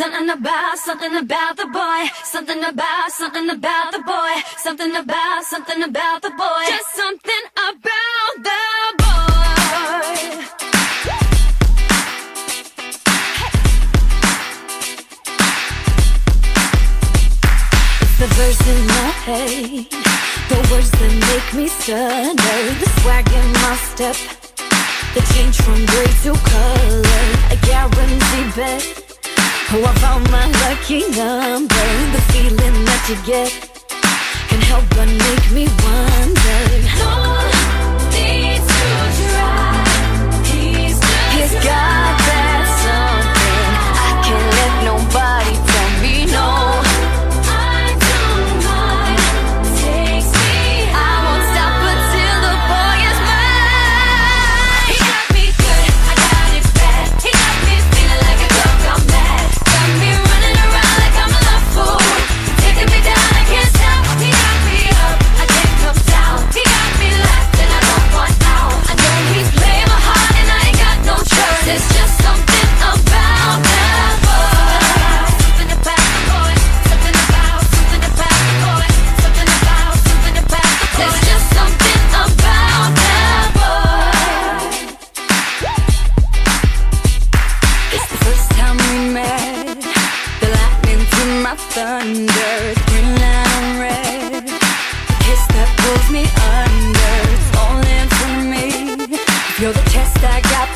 Something about, something about the boy. Something about, something about the boy. Something about, something about the boy. Just something about the boy. It's the verse in my head, the words that make me stutter, the swag in my step, the change from gray to color, a guarantee bet. Oh, I found my lucky number The feeling that you get Can help but make me wonder.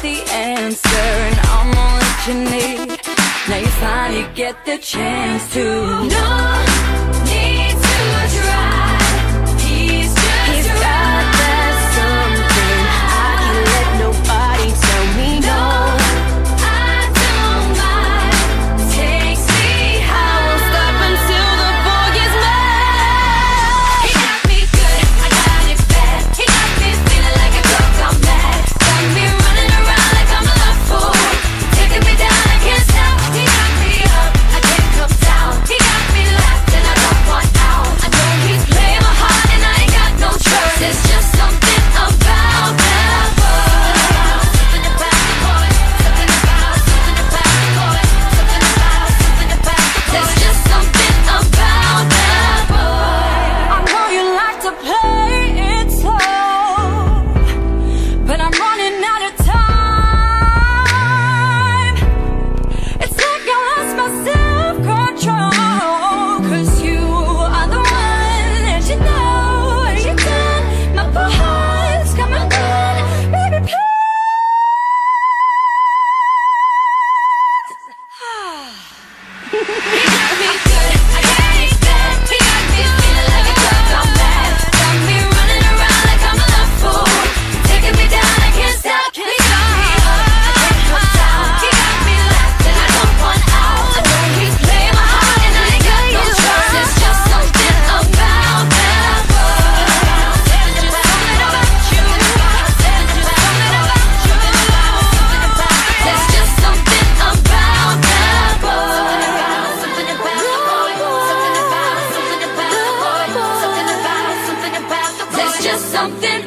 the answer And I'm all that you need Now you finally get the chance to know. something